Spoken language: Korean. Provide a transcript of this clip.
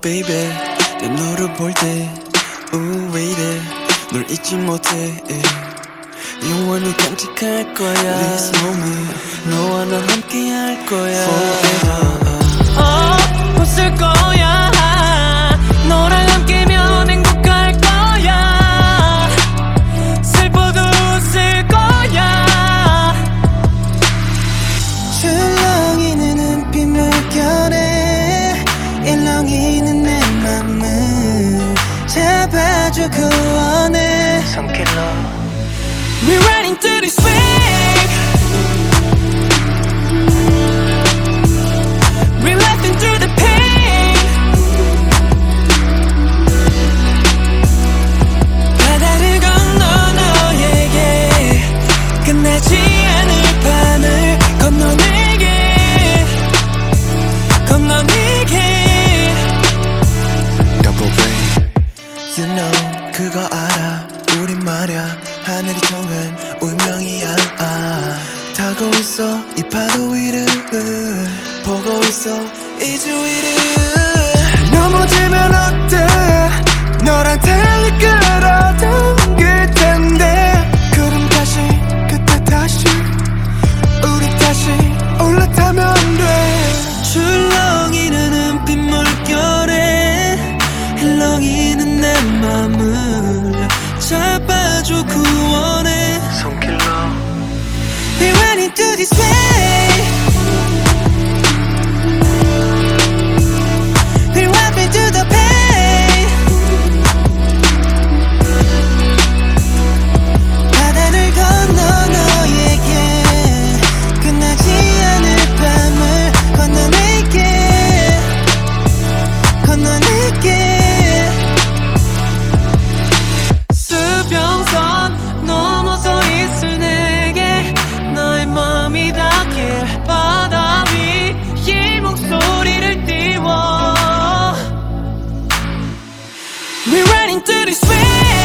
baby 내 너를 볼때 Ooh wait 널 잊지 못해 영원히 간직할 거야 This moment 너와 난 함께 할 거야 Forever 일렁이는 내 맘을 잡아줘 구원해 We're riding through this wave. 그거 알아. 우린 말야 하늘이 정한 운명이야 아, 타고 있어 이 파도 위를 보고 있어 이 주위를. 넘어지면 어때? 너랑 달리 끌어당길 텐데. 그럼 다시 그때 다시. 우리 다시 올라타면 돼. 출렁이는 눈빛 물결에. 흘렁이는 내 맘을 잡아줘 구원해 We're running through this way into this way